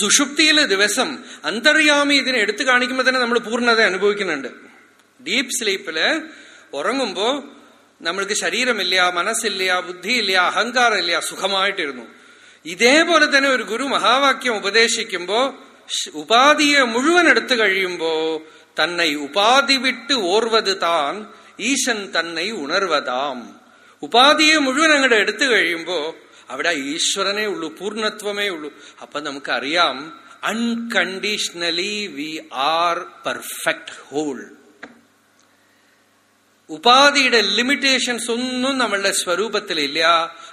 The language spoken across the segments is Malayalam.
സുഷുപ്തിയിലെ ദിവസം അന്തർയാമി ഇതിനെ എടുത്തു കാണിക്കുമ്പോൾ തന്നെ നമ്മൾ പൂർണത അനുഭവിക്കുന്നുണ്ട്. ഡീപ് സ്ലീപ്പിൽ ഉറങ്ങുമ്പോൾ നമ്മൾക്ക് ശരീരമില്ല മനസ്സില്ല ബുദ്ധിയില്ല അഹങ്കാരമില്ല സുഖമായിട്ടിരുന്നു. ഇതേപോലെ തന്നെ ഒരു ഗുരു മഹാവാക്യം ഉപദേശിക്കുമ്പോ ശ്- ഉപാധിയെ മുഴുവൻ എടുത്തു കഴിയുമ്പോ തന്നെ ഉപാധി വിട്ട് ഓർവത് താൻ ഈശൻ തന്നെ ഉണർവതാം. ഉപാധിയെ മുഴുവൻ അങ്ങോട്ട് എടുത്തു കഴിയുമ്പോ അവിടെ ഈശ്വരനേ ഉള്ളൂ പൂർണത്വമേ ഉള്ളൂ. അപ്പൊ നമുക്കറിയാം unconditionally we are perfect whole ഉപാധിയുടെ limitations ഒന്നും നമ്മളുടെ സ്വരൂപത്തിലില്ല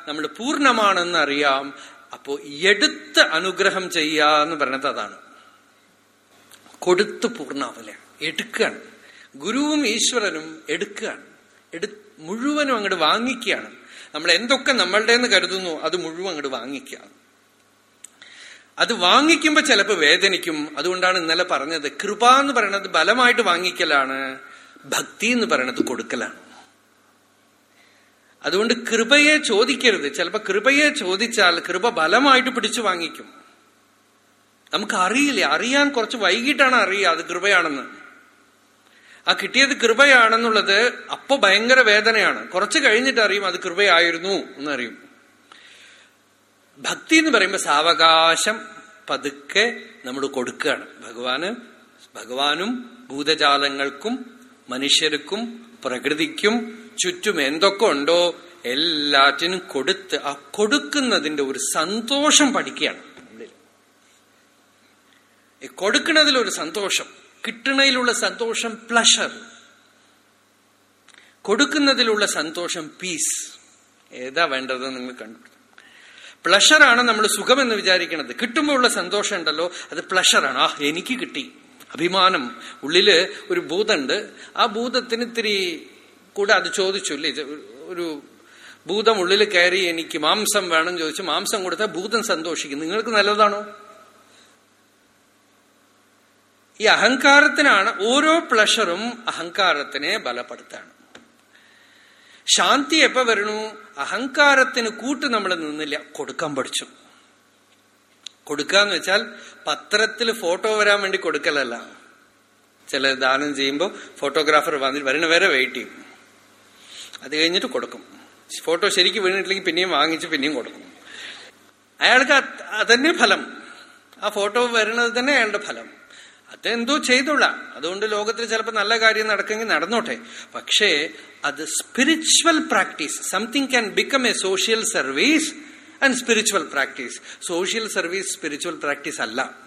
നമ്മൾ പൂർണമാണെന്ന് അറിയാം അപ്പോ എടുത്ത് അനുഗ്രഹം ചെയ്യാന്ന് പറഞ്ഞത് അതാണ്. കൊടുത്ത് പൂർണാവില്ല എടുക്കുകയാണ്. ഗുരുവും ഈശ്വരനും എടുക്കുകയാണ്. എടു മുഴുവനും അങ്ങോട്ട് വാങ്ങിക്കുകയാണ്. നമ്മൾ എന്തൊക്കെ നമ്മളുടെ കരുതുന്നു അത് മുഴുവൻ അങ്ങോട്ട് വാങ്ങിക്കുക. അത് വാങ്ങിക്കുമ്പോൾ ചിലപ്പോൾ വേദനിക്കും. അതുകൊണ്ടാണ് ഇന്നലെ പറഞ്ഞത് കൃപ എന്ന് പറയുന്നത് ബലമായിട്ട് വാങ്ങിക്കലാണ് ഭക്തി എന്ന് പറയുന്നത് കൊടുക്കലാണ്. അതുകൊണ്ട് കൃപയെ ചോദിക്കരുത്. ചിലപ്പോൾ കൃപയെ ചോദിച്ചാൽ കൃപ ബലമായിട്ട് പിടിച്ചു വാങ്ങിക്കും. നമുക്ക് അറിയില്ല അറിയാൻ കുറച്ച് വൈകിട്ടാണ് അറിയുക അത് കൃപയാണെന്ന്. ആ കിട്ടിയത് കൃപയാണെന്നുള്ളത് അപ്പൊ ഭയങ്കര വേദനയാണ്. കുറച്ച് കഴിഞ്ഞിട്ട് അറിയും അത് കൃപയായിരുന്നു എന്നറിയും ഭക്തി എന്ന് പറയുമ്പോൾ സാവകാശം പതുക്കെ നമ്മൾ കൊടുക്കുകയാണ്. ഭഗവാന് ഭഗവാനും ഭൂതജാലങ്ങൾക്കും മനുഷ്യർക്കും പ്രകൃതിക്കും ചുറ്റും എന്തൊക്കെ ഉണ്ടോ എല്ലാറ്റിനും കൊടുത്ത് ആ കൊടുക്കുന്നതിന്റെ ഒരു സന്തോഷം പഠിക്കുകയാണ് ഉള്ളിൽ. ഈ കൊടുക്കുന്നതിലൊരു സന്തോഷം. കിട്ടണയിലുള്ള സന്തോഷം പ്ലഷർ കൊടുക്കുന്നതിലുള്ള സന്തോഷം പീസ് ഏതാ വേണ്ടത് നിങ്ങൾ കണ്ടു പ്ലഷറാണ് നമ്മൾ സുഖമെന്ന് വിചാരിക്കുന്നത് കിട്ടുമ്പോൾ ഉള്ള സന്തോഷം ഉണ്ടല്ലോ അത് പ്ലഷറാണ് ആ എനിക്ക് കിട്ടി. അഭിമാനം. ഉള്ളിൽ ഒരു ഭൂതമുണ്ട് ആ ഭൂതത്തിന് ഇത്തിരി കൂടെ അത് ചോദിച്ചു അല്ലേ ഒരു ഭൂതം ഉള്ളിൽ കയറി എനിക്ക് മാംസം വേണം ചോദിച്ചു മാംസം കൊടുത്താൽ ഭൂതം സന്തോഷിക്കും. നിങ്ങൾക്ക് നല്ലതാണോ? ഈ അഹങ്കാരത്തിനാണ് ഓരോ പ്ലഷറും അഹങ്കാരത്തിനെ ബലപ്പെടുത്താണ് ശാന്തി എപ്പോ വരണു അഹങ്കാരത്തിന് കൂട്ട് നമ്മൾ നിന്നില്ല. കൊടുക്കാൻ പഠിച്ചു. കൊടുക്കുക എന്ന് വെച്ചാൽ പത്രത്തിൽ ഫോട്ടോ വരാൻ വേണ്ടി കൊടുക്കലല്ല. ചില ദാനം ചെയ്യുമ്പോൾ ഫോട്ടോഗ്രാഫർ വന്നിട്ട് വരണ വരെ വെയിറ്റ് ചെയ്യും. അത് കഴിഞ്ഞിട്ട് കൊടുക്കും. ഫോട്ടോ ശരിക്കും വീണിട്ടില്ലെങ്കിൽ പിന്നെയും വാങ്ങിച്ച് പിന്നെയും കൊടുക്കും. അയാൾക്ക് അത് അതന്നെ ഫലം. ആ ഫോട്ടോ വരുന്നത് തന്നെ അയാളുടെ ഫലം. അതെന്തോ ചെയ്തോളാം അതുകൊണ്ട് ലോകത്തിൽ ചിലപ്പോൾ നല്ല കാര്യം നടക്കെങ്കിൽ നടന്നോട്ടെ. പക്ഷേ അത് spiritual practice something can become a social service and spiritual practice social service spiritual practice അല്ല.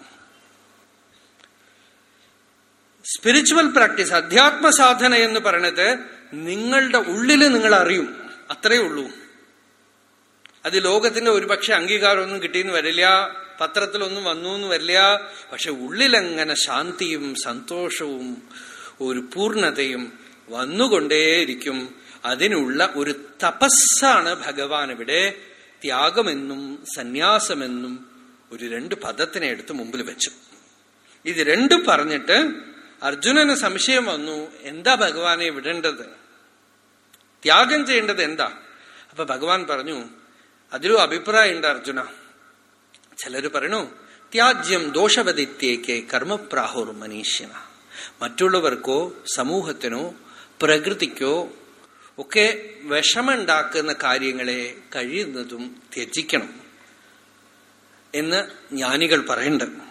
സ്പിരിച്വൽ പ്രാക്ടീസ് അധ്യാത്മ സാധന എന്ന് പറയുന്നത് നിങ്ങളുടെ ഉള്ളിൽ നിങ്ങൾ അറിയും. അത്രയേ ഉള്ളൂ. അത് ലോകത്തിന്റെ ഒരുപക്ഷെ അംഗീകാരമൊന്നും കിട്ടിയെന്ന് വരില്ല. പത്രത്തിലൊന്നും വന്നു എന്ന് വരില്ല. പക്ഷെ ഉള്ളിലങ്ങനെ ശാന്തിയും സന്തോഷവും ഒരു പൂർണതയും വന്നുകൊണ്ടേയിരിക്കും. അതിനുള്ള ഒരു തപസ്സാണ് ഭഗവാൻ ഇവിടെ ത്യാഗമെന്നും സന്യാസമെന്നും ഒരു രണ്ട് പദത്തിനെ എടുത്ത് മുമ്പിൽ വെച്ചു. ഇത് രണ്ടും പറഞ്ഞിട്ട് അർജുനന് സംശയം വന്നു. എന്താ ഭഗവാനെ വിടേണ്ടത്? ത്യാഗം ചെയ്യേണ്ടത് എന്താ? അപ്പൊ ഭഗവാൻ പറഞ്ഞു അതിലും അഭിപ്രായമുണ്ട് അർജുന. ചിലര് പറയണു ത്യാജ്യം ദോഷവതിത്യേക്ക് കർമ്മപ്രാഹുർ മനീഷ്യന. മറ്റുള്ളവർക്കോ സമൂഹത്തിനോ പ്രകൃതിക്കോ ഒക്കെ വിഷമുണ്ടാക്കുന്ന കാര്യങ്ങളെ കഴിയുന്നതും ത്യജിക്കണം എന്ന് ജ്ഞാനികൾ പറയുന്നുണ്ട്.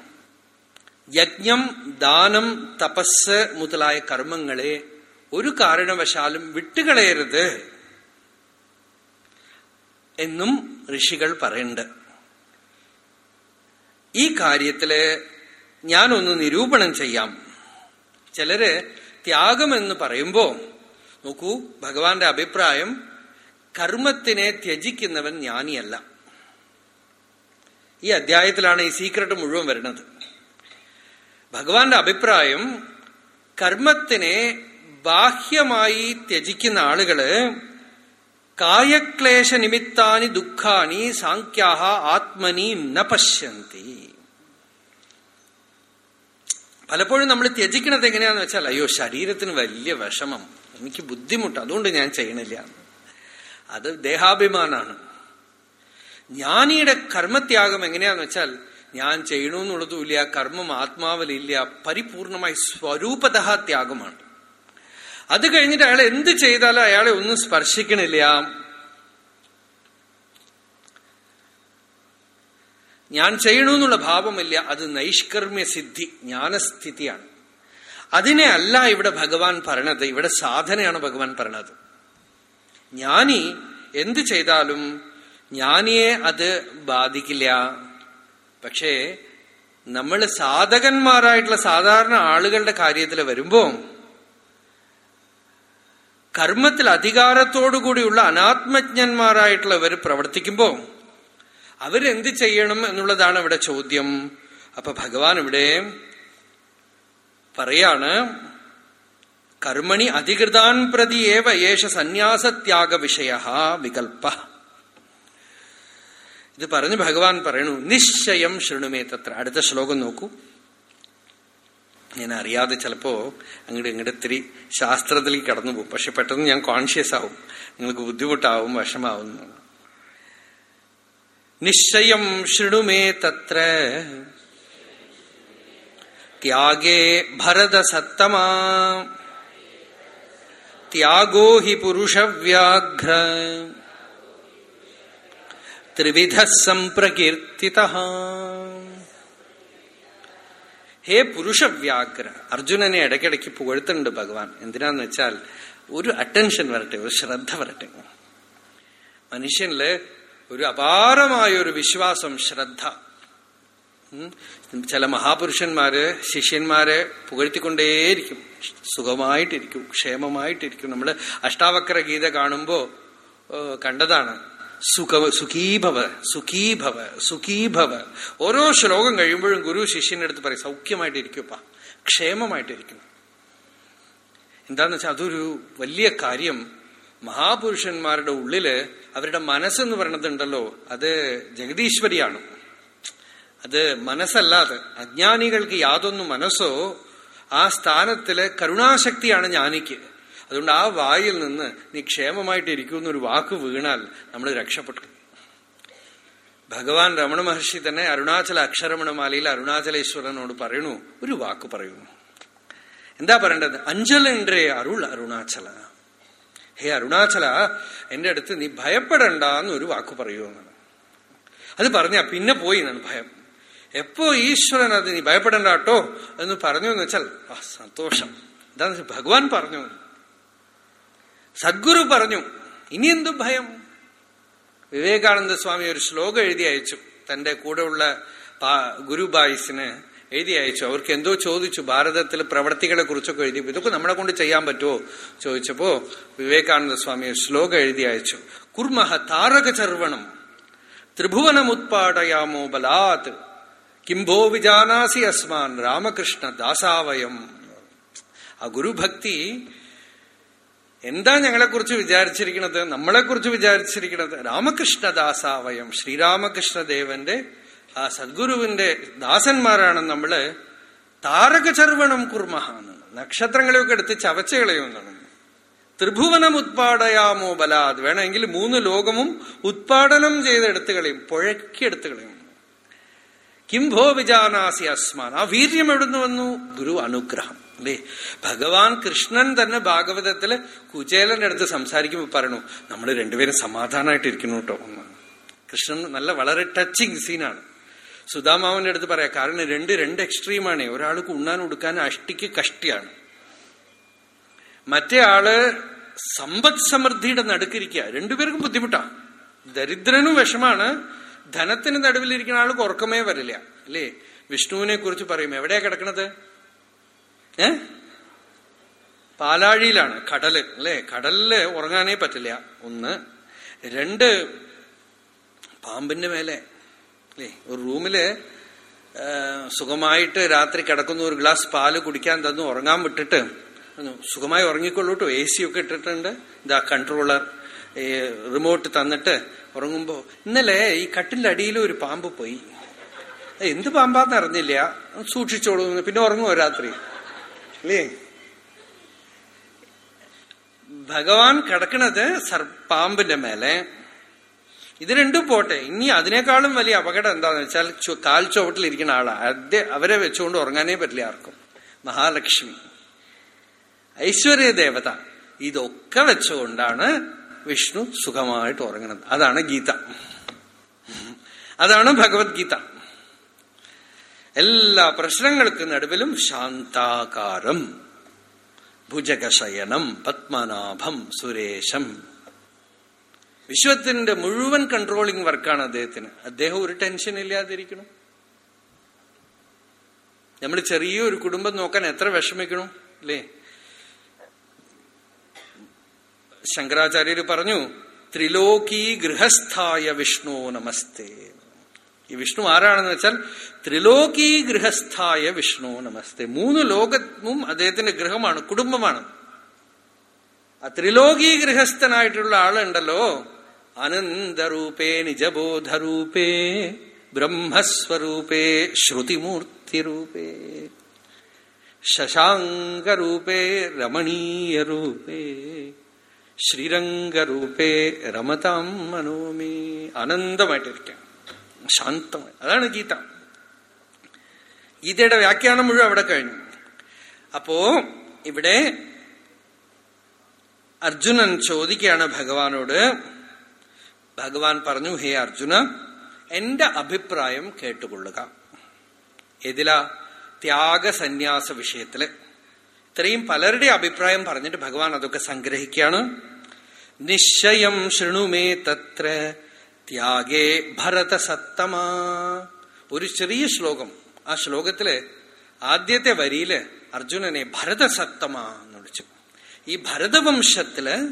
യജ്ഞം ദാനം തപസ് മുതലായ കർമ്മങ്ങളെ ഒരു കാരണവശാലും വിട്ടുകളയരുത് എന്നും ഋഷികൾ പറയുന്നുണ്ട്. ഈ കാര്യത്തിൽ ഞാനൊന്ന് നിരൂപണം ചെയ്യാം. ചിലര് ത്യാഗമെന്ന് പറയുമ്പോ നോക്കൂ ഭഗവാന്റെ അഭിപ്രായം കർമ്മത്തിനെ ത്യജിക്കുന്നവൻ ജ്ഞാനിയല്ല. ഈ അധ്യായത്തിലാണ് ഈ സീക്രട്ട് മുഴുവൻ വരുന്നത്. ഭഗവാന്റെ അഭിപ്രായം കർമ്മത്തിനെ ബാഹ്യമായി ത്യജിക്കുന്ന ആളുകൾ കായക്ലേശ നിമിത്താനി ദുഃഖാനി സാഖ്യാഹ ആത്മനി ന പശ്യന്തി. പലപ്പോഴും നമ്മൾ ത്യജിക്കണത് എങ്ങനെയാന്ന് വെച്ചാൽ അയ്യോ ശരീരത്തിന് വലിയ വിഷമം. എനിക്ക് ബുദ്ധിമുട്ട്. അതുകൊണ്ട് ഞാൻ ചെയ്യണില്ല. അത് ദേഹാഭിമാനാണ്. ജ്ഞാനിയുടെ കർമ്മത്യാഗം എങ്ങനെയാന്ന് വെച്ചാൽ ഞാൻ ചെയ്യണമെന്നുള്ളതുമില്ല കർമ്മം ആത്മാവിലില്ല. പരിപൂർണമായി സ്വരൂപതഹ ത്യാഗമാണ്. അത് കഴിഞ്ഞിട്ട് അയാൾ എന്ത് ചെയ്താലും അയാളെ ഒന്നും സ്പർശിക്കണില്ല. ഞാൻ ചെയ്യണമെന്നുള്ള ഭാവമില്ല. അത് നൈഷ്കർമ്മ്യ സിദ്ധി ജ്ഞാനസ്ഥിതിയാണ്. അതിനെ അല്ല ഇവിടെ ഭഗവാൻ പറയണത്. ഇവിടെ സാധനയാണ് ഭഗവാൻ പറയണത്. ജ്ഞാനി എന്ത് ചെയ്താലും ജ്ഞാനിയെ അത് ബാധിക്കില്ല. പക്ഷേ നമ്മൾ സാധകന്മാരായിട്ടുള്ള സാധാരണ ആളുകളുടെ കാര്യത്തിൽ വരുമ്പോ കർമ്മത്തിൽ അധികാരത്തോടുകൂടിയുള്ള അനാത്മജ്ഞന്മാരായിട്ടുള്ളവർ പ്രവർത്തിക്കുമ്പോ അവരെന്ത് ചെയ്യണം എന്നുള്ളതാണ് ഇവിടെ ചോദ്യം. അപ്പൊ ഭഗവാൻ ഇവിടെ പറയാണ് കർമ്മണി അധികൃതാൻ പ്രതി ഏവ യേശ സന്യാസത്യാഗ വിഷയ വികൽപ്പ. ഇത് പറഞ്ഞ് ഭഗവാൻ പറയണു നിശ്ചയം ശൃണുമേ തത്ര. അടുത്ത ശ്ലോകം നോക്കൂ. ഞാൻ അറിയാതെ ചിലപ്പോ അങ്ങോട്ട് ഇങ്ങോട്ട് ഇത്തിരി ശാസ്ത്രത്തിലേക്ക് കടന്നു പോകും പക്ഷെ പെട്ടെന്ന് ഞാൻ കോൺഷ്യസ് ആവും. നിങ്ങൾക്ക് ബുദ്ധിമുട്ടാവും വിഷമാവും. നിശ്ചയം ശൃണുമേ തത്ര. ത്യാഗേ ഭരതസത്തമാ ത്യാഗോ ഹി പുരുഷവ്യാഘ്ര. ത്രിവിധ സംപ്രകീർത്തി ഹേ പുരുഷവ്യാഘ്ര. അർജുനനെ ഇടയ്ക്കിടയ്ക്ക് പുകഴ്ത്തുന്നുണ്ട് ഭഗവാൻ. എന്തിനാന്ന് വെച്ചാൽ ഒരു അറ്റൻഷൻ വരട്ടെ ഒരു ശ്രദ്ധ വരട്ടെ. മനുഷ്യനിൽ ഒരു അപാരമായ ഒരു വിശ്വാസം ശ്രദ്ധ. ചില മഹാപുരുഷന്മാര് ശിഷ്യന്മാരെ പുകഴ്ത്തിക്കൊണ്ടേയിരിക്കും. സുഖമായിട്ടിരിക്കും ക്ഷേമമായിട്ടിരിക്കും. നമ്മൾ അഷ്ടാവക്ര ഗീത കാണുമ്പോ കണ്ടതാണ്. സുഖവ സുഖീഭവ സുഖീഭവ സുഖീഭവ. ഓരോ ശ്ലോകം കഴിയുമ്പോഴും ഗുരു ശിഷ്യന്റെ അടുത്ത് പറയും സൗഖ്യമായിട്ടിരിക്കും ക്ഷേമമായിട്ടിരിക്കും എന്താന്ന് വെച്ചാൽ അതൊരു വലിയ കാര്യം. മഹാപുരുഷന്മാരുടെ ഉള്ളിൽ അവരുടെ മനസ്സെന്ന് പറയണതുണ്ടല്ലോ അത് ജഗദീശ്വരിയാണ്. അത് മനസ്സല്ലാതെ അജ്ഞാനികൾക്ക് യാതൊന്നു മനസ്സോ ആ സ്ഥാനത്തിൽ കരുണാശക്തിയാണ് ജ്ഞാനിക്ക്. അതുകൊണ്ട് ആ വായിൽ നിന്ന് നീ ക്ഷേമമായിട്ട് ഇരിക്കുന്ന ഒരു വാക്ക് വീണാൽ നമ്മൾ രക്ഷപ്പെട്ടു. ഭഗവാൻ രമണ മഹർഷി തന്നെ അരുണാചല അക്ഷരമണമാലയിൽ അരുണാചലേശ്വരനോട് പറയണു ഒരു വാക്ക് പറയുന്നു. എന്താ പറയേണ്ടത്? അഞ്ചലൻഡ്രേ അരുൾ അരുണാചല. ഹേ അരുണാചല എന്റെ അടുത്ത് നീ ഭയപ്പെടണ്ട എന്നൊരു വാക്ക് പറയൂ എന്നാണ്. അത് പറഞ്ഞ പിന്നെ പോയി എന്നാണ് ഭയം. എപ്പോ ഈശ്വരൻ അത് നീ ഭയപ്പെടണ്ട കേട്ടോ എന്ന് പറഞ്ഞു എന്ന് വെച്ചാൽ ആ സന്തോഷം. എന്താന്ന് വെച്ചാൽ ഭഗവാൻ പറഞ്ഞു. സദ്ഗുരു പറഞ്ഞു ഇനി എന്തു ഭയം? വിവേകാനന്ദ സ്വാമി ഒരു ശ്ലോകം എഴുതി അയച്ചു. തന്റെ കൂടെയുള്ള ഗുരുബായിസിന് എഴുതി അയച്ചു. അവർക്ക് എന്തോ ചോദിച്ചു. ഭാരതത്തിലെ പ്രവർത്തികളെ കുറിച്ചൊക്കെ എഴുതി. ഇതൊക്കെ നമ്മളെ കൊണ്ട് ചെയ്യാൻ പറ്റുമോ? ചോദിച്ചപ്പോ വിവേകാനന്ദ സ്വാമി ശ്ലോകം എഴുതി അയച്ചു. കുർമഹ താരക ചർവണം. ത്രിഭുവനമുത്പാടയാമോ ബലാത്? കിംഭോ വിജാനാസി അസ്മാൻ രാമകൃഷ്ണ ദാസാവയം. ആ ഗുരുഭക്തി എന്താ ഞങ്ങളെക്കുറിച്ച് വിചാരിച്ചിരിക്കുന്നത് നമ്മളെക്കുറിച്ച് വിചാരിച്ചിരിക്കുന്നത് രാമകൃഷ്ണദാസാവയം ശ്രീരാമകൃഷ്ണദേവന്റെ ആ സദ്ഗുരുവിന്റെ ദാസന്മാരാണ് നമ്മൾ താരകചർവണം കുർമഹ നക്ഷത്രങ്ങളെയൊക്കെ എടുത്ത് ചവച്ച് കളയുന്നതാണ് ത്രിഭുവനം ഉത്പാടയാമോ ബലാത്. വേണമെങ്കിൽ മൂന്ന് ലോകമും ഉത്പാടനം ചെയ്ത് എടുത്തു കളയും പുഴക്കിയെടുത്തു കളയും. കിംഭോ വിജാനാസി അസ്മാൻ. ആ വീര്യം എവിടുന്ന് വന്നു? ഗുരു അനുഗ്രഹം. അല്ലേ? ഭഗവാൻ കൃഷ്ണൻ തന്നെ ഭാഗവതത്തിൽ കുചേലന്റെ അടുത്ത് സംസാരിക്കുമ്പോൾ പറയണു നമ്മൾ രണ്ടുപേരും സമാധാനമായിട്ടിരിക്കുന്നു കേട്ടോ കൃഷ്ണൻ നല്ല വളരെ ടച്ചിങ് സീനാണ് സുധാമാവന്റെ അടുത്ത് പറയാം കാരണം രണ്ട് രണ്ട് എക്സ്ട്രീമാണ് ഒരാൾക്ക് ഉണ്ണാൻ ഉടുക്കാൻ അഷ്ടിക്ക് കഷ്ടിയാണ്. മറ്റേ ആൾ സമ്പദ് സമൃദ്ധിയുടെ നടുക്കിരിക്കുക രണ്ടുപേർക്കും ബുദ്ധിമുട്ടാ. ദരിദ്രനും വിഷമാണ്. ധനത്തിന് നടുവിലിരിക്കുന്ന ആൾക്ക് ഉറക്കമേ വരില്ല. അല്ലേ? വിഷ്ണുവിനെ കുറിച്ച് പറയും എവിടെയാ കിടക്കണത്? ഏ? പാലാഴിയിലാണ് കടൽ. അല്ലെ? കടലിൽ ഉറങ്ങാനേ പറ്റില്ല. ഒന്ന്. രണ്ട് പാമ്പിന്റെ മേലെ. അല്ലേ ഒരു റൂമിൽ സുഖമായിട്ട് രാത്രി കിടക്കുന്ന ഒരു ഗ്ലാസ് പാൽ കുടിക്കാൻ തന്നു ഉറങ്ങാൻ വിട്ടിട്ട് സുഖമായി ഉറങ്ങിക്കൊള്ളൂട്ടോ എ സി ഒക്കെ ഇട്ടിട്ടുണ്ട്. ഇതാ കൺട്രോളർ റിമോട്ട് തന്നിട്ട് ഉറങ്ങുമ്പോ ഇന്നലെ ഈ കട്ടിന്റെ അടിയിൽ ഒരു പാമ്പ് പോയി. എന്ത് പാമ്പാന്ന് അറിഞ്ഞില്ല. സൂക്ഷിച്ചോളൂ പിന്നെ ഉറങ്ങുമോ രാത്രി? അല്ലേ? ഭഗവാൻ കിടക്കണത് പാമ്പിന്റെ മേലെ. ഇത് രണ്ടും പോട്ടെ. ഇനി അതിനേക്കാളും വലിയ അപകടം എന്താന്ന് വെച്ചാൽ കാൽ ചുവട്ടിലിരിക്കുന്ന ആളാ. അതെ അവരെ വെച്ചുകൊണ്ട് ഉറങ്ങാനേ പറ്റില്ല ആർക്കും. മഹാലക്ഷ്മി. ഐശ്വര്യ ദേവത. ഇതൊക്കെ വെച്ചുകൊണ്ടാണ് വിഷ്ണു സുഖമായിട്ട് ഉറങ്ങുന്നത്. അതാണ് ഗീത. അതാണ് ഭഗവത്ഗീത. എല്ലാ പ്രശ്നങ്ങൾക്ക് നടുവിലും ശാന്താകാരം. ഭുജകശയനം പത്മനാഭം സുരേശം. വിശ്വത്തിന്റെ മുഴുവൻ കൺട്രോളിംഗ് വർക്കാണ് അദ്ദേഹത്തിന്. അദ്ദേഹം ഒരു ടെൻഷൻ ഇല്ലാതിരിക്കണം. നമ്മൾ ചെറിയൊരു കുടുംബം നോക്കാൻ എത്ര വിഷമിക്കണം അല്ലേ? ശങ്കരാചാര്യർ പറഞ്ഞു ത്രിലോകി ഗൃഹസ്ഥായ വിഷ്ണു നമസ്തേ. ഈ വിഷ്ണു ആരാണെന്ന് വെച്ചാൽ ത്രിലോകി ഗൃഹസ്ഥായ വിഷ്ണു നമസ്തേ. മൂന്ന് ലോകവും അദ്ദേഹത്തിന്റെ ഗൃഹമാണ് കുടുംബമാണ്. ആ ത്രിലോകി ഗൃഹസ്ഥനായിട്ടുള്ള ആളുണ്ടല്ലോ അനന്തരൂപേ നിജബോധരൂപേ ബ്രഹ്മസ്വരൂപേ ശ്രുതിമൂർത്തിരൂപേ ശശാങ്കരൂപേ രമണീയരൂപേ ശ്രീരംഗരൂപേ രമതാം മനോമി അനന്തമായിട്ടിരിക്കാം ശാന്തമായി. അതാണ് ഗീത. ഗീതയുടെ വ്യാഖ്യാനം മുഴുവൻ അവിടെ കഴിഞ്ഞു. അപ്പോ ഇവിടെ അർജുനൻ ചോദിക്കുകയാണ് ഭഗവാനോട് ഭഗവാൻ പറഞ്ഞു ഹേ അർജുന എന്റെ അഭിപ്രായം കേട്ടുകൊള്ളുക. ഏതിലാ ത്യാഗസന്യാസ വിഷയത്തിൽ ഇത്രയും പലരുടെ അഭിപ്രായം പറഞ്ഞിട്ട് ഭഗവാൻ അതൊക്കെ സംഗ്രഹിക്കുകയാണ്. നിശ്ചയം ശൃണുമേ തത്ര ത്യാഗേ ഭരത സത്തമാ. ഒരു ചെറിയ ശ്ലോകം. ആ ശ്ലോകത്തിൽ ആദ്യത്തെ വരിയിൽ അർജുനനെ ഭരതസത്തമാ എന്ന് വിളിച്ചു. ഈ ഭരതവംശത്തിൽ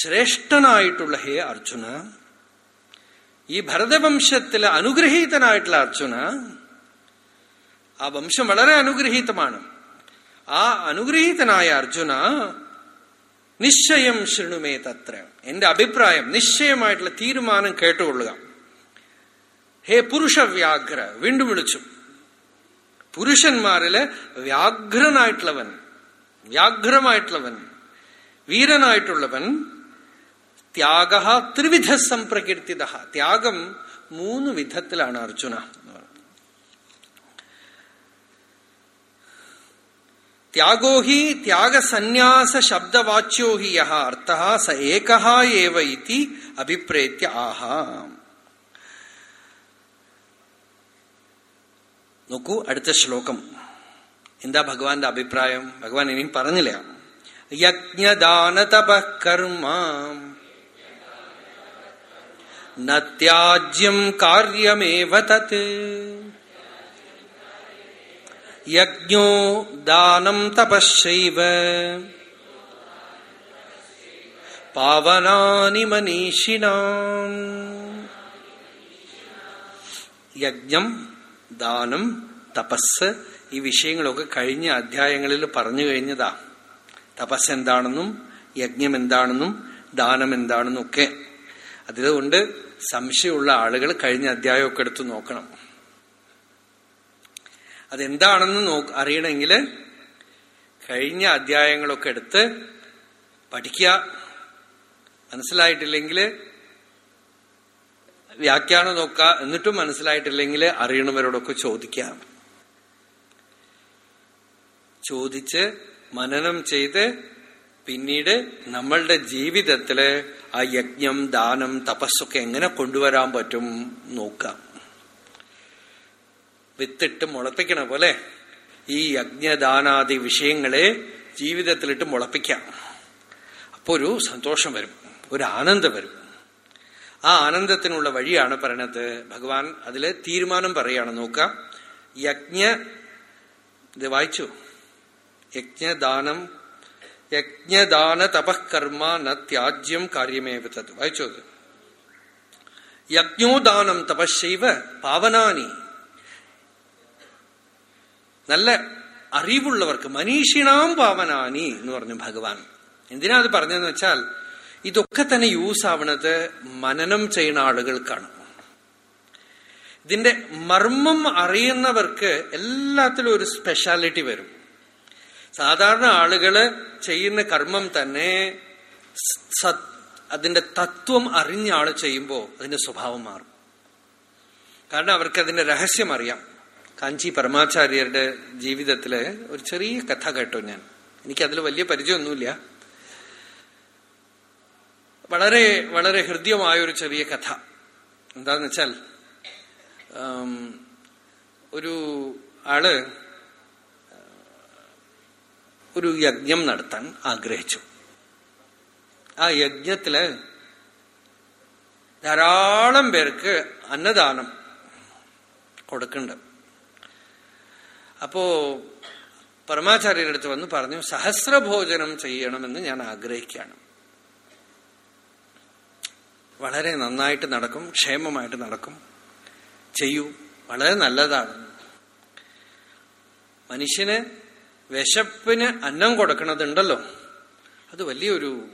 ശ്രേഷ്ഠനായിട്ടുള്ള ഹേ അർജുന ഈ ഭരതവംശത്തിൽ അനുഗ്രഹീതനായിട്ടുള്ള അർജുന ആ വംശം വളരെ അനുഗ്രഹീതമാണ്. ആ അനുഗ്രഹീതനായ അർജുന നിശ്ചയം ശൃണുമേ തത്ര. എന്റെ അഭിപ്രായം നിശ്ചയമായിട്ടുള്ള തീരുമാനം കേട്ടുകൊള്ളുക. ഹേ പുരുഷ വ്യാഘ്ര വീണ്ടും വിളിച്ചു. പുരുഷന്മാരിൽ വ്യാഘ്രനായിട്ടുള്ളവൻ വ്യാഘ്രമായിട്ടുള്ളവൻ വീരനായിട്ടുള്ളവൻ ത്യാഗ ത്രിവിധ സംപ്രകീർത്തിത ത്യാഗം മൂന്ന് വിധത്തിലാണ് അർജുന ത്യാഗോഹി ത്യാഗസന്യാസ ശബ്ദവാച്യോഹി യഹ അർത്ഥ സ ഏക ഏവ ഇതി അഭിപ്രേത്യ ആഹ. നോക്കൂ അടുത്ത ശ്ലോകം. എന്താ ഭഗവാന്റെ അഭിപ്രായം? ഭഗവാൻ ഇനിയും പറഞ്ഞില്ല. യജ്ഞദാനതപ കർമ്മ നത്യാജ്യം കാര്യമേവ തത്. യജ്ഞോ ദാനം തപശൈവ പാവനാനി മനീഷിണാം യജ്ഞം ദാനം തപസ് ഈ വിഷയങ്ങളൊക്കെ കഴിഞ്ഞ അധ്യായങ്ങളിൽ പറഞ്ഞു കഴിഞ്ഞതാ. തപസ് എന്താണെന്നും യജ്ഞം എന്താണെന്നും ദാനം എന്താണെന്നും ഒക്കെ. അതുകൊണ്ട് സംശയമുള്ള ആളുകൾ കഴിഞ്ഞ അധ്യായമൊക്കെ എടുത്ത് നോക്കണം. അതെന്താണെന്ന് നോ അറിയണമെങ്കിൽ കഴിഞ്ഞ അധ്യായങ്ങളൊക്കെ എടുത്ത് പഠിക്കുക. മനസ്സിലായിട്ടില്ലെങ്കിൽ വ്യാഖ്യാനം നോക്കുക. എന്നിട്ടും മനസ്സിലായിട്ടില്ലെങ്കിൽ അറിയണവരോടൊക്കെ ചോദിക്കാം ചോദിച്ച് മനനം ചെയ്ത് പിന്നീട് നമ്മളുടെ ജീവിതത്തിൽ ആ യജ്ഞം ദാനം തപസ്സൊക്കെ എങ്ങനെ കൊണ്ടുവരാൻ പറ്റും നോക്കാം വിത്തിട്ട് മുളപ്പിക്കണ പോലെ ഈ യജ്ഞദാനാദി വിഷയങ്ങളെ ജീവിതത്തിലിട്ട് മുളപ്പിക്കാം. അപ്പോ ഒരു സന്തോഷം വരും ഒരു ആനന്ദം വരും. ആ ആനന്ദത്തിനുള്ള വഴിയാണ് പറയണത്. ഭഗവാൻ അതിൽ തീരുമാനം പറയാണ് നോക്കാം യജ്ഞ ഇത് വായിച്ചു? യജ്ഞദാനം യജ്ഞദാന തപഃകർമ്മ ന ത്യാജ്യം കാര്യമേവ തത്. വായിച്ചു യജ്ഞോദാനം തപശൈവ പാവനാനി. നല്ല അറിവുള്ളവർക്ക് മനീഷിണാം പാവനാനി എന്ന് പറഞ്ഞു ഭഗവാൻ. എന്തിനാ അത് പറഞ്ഞതെന്ന് വെച്ചാൽ ഇതൊക്കെ തന്നെ യൂസ് ആവണത് മനനം ചെയ്യുന്ന ആളുകൾക്കാണ്. ഇതിന്റെ മർമ്മം അറിയുന്നവർക്ക് എല്ലാത്തിലും ഒരു സ്പെഷ്യാലിറ്റി വരും. സാധാരണ ആളുകൾ ചെയ്യുന്ന കർമ്മം തന്നെ അതിന്റെ തത്വം അറിഞ്ഞ ആൾ ചെയ്യുമ്പോൾ അതിന്റെ സ്വഭാവം മാറും. കാരണം അവർക്ക് അതിന്റെ രഹസ്യം അറിയാം. കാഞ്ചി പരമാചാര്യരുടെ ജീവിതത്തിലെ ഒരു ചെറിയ കഥ കേട്ടോ ഞാൻ. എനിക്കതിൽ വലിയ പരിചയമൊന്നുമില്ല. വളരെ വളരെ ഹൃദ്യമായ ഒരു ചെറിയ കഥ. എന്താന്ന് വെച്ചാൽ ഒരു ആൾ ഒരു യജ്ഞം നടത്താൻ ആഗ്രഹിച്ചു. ആ യജ്ഞത്തിൽ ധാരാളം പേർക്ക് അന്നദാനം കൊടുക്കുന്നുണ്ട്. അപ്പോ പരമാചാര്യരുടെ അടുത്ത് വന്ന് പറഞ്ഞു സഹസ്രഭോജനം ചെയ്യണമെന്ന് ഞാൻ ആഗ്രഹിക്കുകയാണ്. വളരെ നന്നായിട്ട് നടക്കും ക്ഷേമമായിട്ട് നടക്കും. ചെയ്യൂ വളരെ നല്ലതാണ്. മനുഷ്യന് വിശപ്പിന് അന്നം കൊടുക്കണതുണ്ടല്ലോ. അത് വലിയൊരു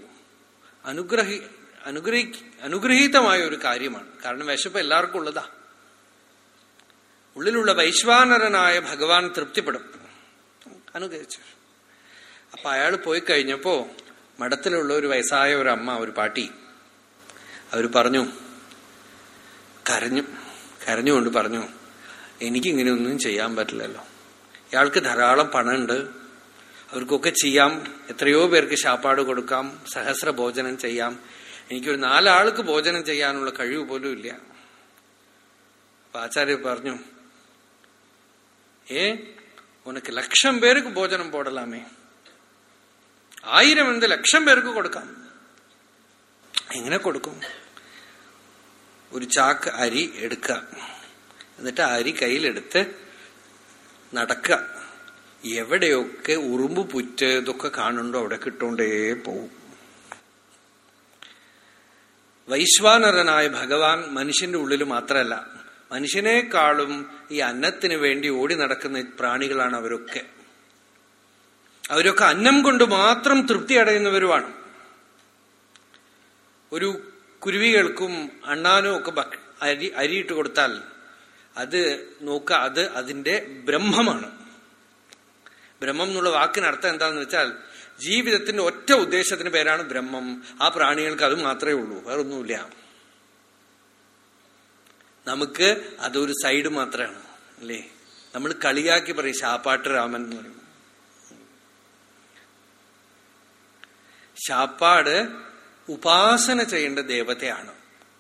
അനുഗ്രഹി അനുഗ്രഹി അനുഗ്രഹീതമായ ഒരു കാര്യമാണ്. കാരണം വിശപ്പ് എല്ലാവർക്കും ഉള്ളതാ. ഉള്ളിലുള്ള വൈശ്വാനരനായ ഭഗവാൻ തൃപ്തിപ്പെടും. അനുഗ്രഹിച്ചു. അപ്പൊ അയാൾ പോയി കഴിഞ്ഞപ്പോ മഠത്തിലുള്ള ഒരു വയസ്സായ ഒരു അമ്മ ഒരു പാട്ടി അവർ പറഞ്ഞു കരഞ്ഞു കരഞ്ഞുകൊണ്ട് പറഞ്ഞു എനിക്കിങ്ങനെയൊന്നും ചെയ്യാൻ പറ്റില്ലല്ലോ. ഇയാൾക്ക് ധാരാളം പണമുണ്ട്. അവർക്കൊക്കെ ചെയ്യാം. എത്രയോ പേർക്ക് ശാപ്പാട് കൊടുക്കാം. സഹസ്ര ഭോജനം ചെയ്യാം. എനിക്കൊരു നാലാൾക്ക് ഭോജനം ചെയ്യാനുള്ള കഴിവ് പോലും ഇല്ല. ആചാര്യ പറഞ്ഞു ഏ ഉനക്ക് ലക്ഷം പേർക്ക് ഭോജനം പോടലാമേ? ആയിരം എന്ത് ലക്ഷം പേർക്ക് കൊടുക്കാം? എങ്ങനെ കൊടുക്കും? ഒരു ചാക്ക് അരി എടുക്കുക എന്നിട്ട് അരി കയ്യിലെടുത്ത് നടക്കുക. എവിടെയൊക്കെ ഉറുമ്പ് പുറ്റ് ഇതൊക്കെ കാണുന്നുണ്ടോ അവിടെ കിട്ടോണ്ടേ പോവും. വൈശ്വാനരനായ ഭഗവാൻ മനുഷ്യന്റെ ഉള്ളിൽ മാത്രമല്ല മനുഷ്യനേക്കാളും ഈ അന്നത്തിന് വേണ്ടി ഓടി നടക്കുന്ന പ്രാണികളാണ് അവരൊക്കെ. അവരൊക്കെ അന്നം കൊണ്ട് മാത്രം തൃപ്തി അടയുന്നവരുമാണ്. ഒരു കുരുവികൾക്കും അണ്ണാനും ഒക്കെ അരി അരിയിട്ട് കൊടുത്താൽ അത് നോക്കുക അത് അതിന്റെ ബ്രഹ്മമാണ്. ബ്രഹ്മം എന്നുള്ള വാക്കിന് അർത്ഥം എന്താണെന്ന് വെച്ചാൽ ജീവിതത്തിന്റെ ഒറ്റ ഉദ്ദേശത്തിന് പേരാണ് ബ്രഹ്മം. ആ പ്രാണികൾക്ക് അത് മാത്രമേ ഉള്ളൂ വേറൊന്നുമില്ല. നമുക്ക് അതൊരു സൈഡ് മാത്രമാണ് അല്ലേ? നമ്മൾ കളിയാക്കി പറയും ശാപ്പാട്ട് രാമൻ എന്ന് പറയും. ശാപ്പാട് ഉപാസന ചെയ്യേണ്ട ദേവതയാണ്.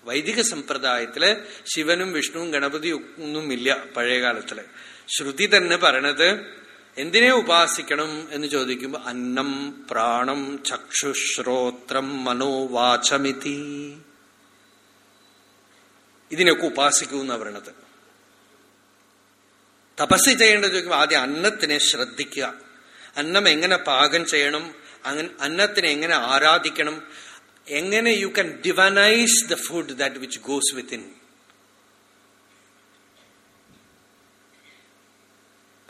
വൈദിക സമ്പ്രദായത്തിൽ ശിവനും വിഷ്ണുവും ഗണപതി ഒന്നുമില്ല പഴയകാലത്തിൽ. ശ്രുതി തന്നെ പറയണത് എന്തിനെ ഉപാസിക്കണം? എന്ന് ചോദിക്കുമ്പോ അന്നം പ്രാണം ചക്ഷുശ്രോത്രം മനോവാചമിതി. ഇതിനൊക്കെ ഉപാസിക്കൂ എന്നാ പറയണത്. തപസ് ചെയ്യേണ്ടത് ചോദിക്കുമ്പോൾ ആദ്യം അന്നത്തിനെ ശ്രദ്ധിക്കുക. അന്നം എങ്ങനെ പാകം ചെയ്യണം? അന്നത്തിനെ എങ്ങനെ ആരാധിക്കണം? എങ്ങനെ you can divinise the food that which goes within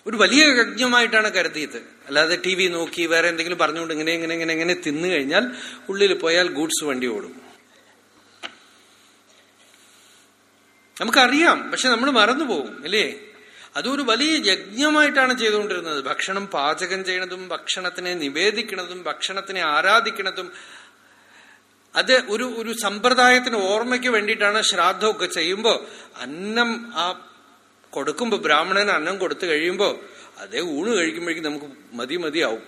ഒരു വലിയ യജ്ഞമായിട്ടാണ് കരുതിയത്. അല്ലാതെ ടി വി നോക്കി വേറെ എന്തെങ്കിലും പറഞ്ഞുകൊണ്ട് ഇങ്ങനെ ഇങ്ങനെ ഇങ്ങനെ ഇങ്ങനെ തിന്നു കഴിഞ്ഞാൽ ഉള്ളിൽ പോയാൽ ഗൂഡ്സ് വണ്ടി ഓടും. നമുക്കറിയാം പക്ഷെ നമ്മൾ മറന്നുപോകും അല്ലേ? അതൊരു വലിയ യജ്ഞമായിട്ടാണ് ചെയ്തുകൊണ്ടിരുന്നത്. ഭക്ഷണം പാചകം ചെയ്യണതും ഭക്ഷണത്തിനെ നിവേദിക്കുന്നതും ഭക്ഷണത്തിനെ ആരാധിക്കുന്നതും അത് ഒരു ഒരു സമ്പ്രദായത്തിന് ഓർമ്മയ്ക്ക് വേണ്ടിയിട്ടാണ് ശ്രാദ്ധമൊക്കെ ചെയ്യുമ്പോൾ അന്നം ആ കൊടുക്കുമ്പോൾ ബ്രാഹ്മണന് അന്നം കൊടുത്തു കഴിയുമ്പോൾ അതേ ഊണ് കഴിക്കുമ്പോഴേക്കും നമുക്ക് മതി മതിയാവും.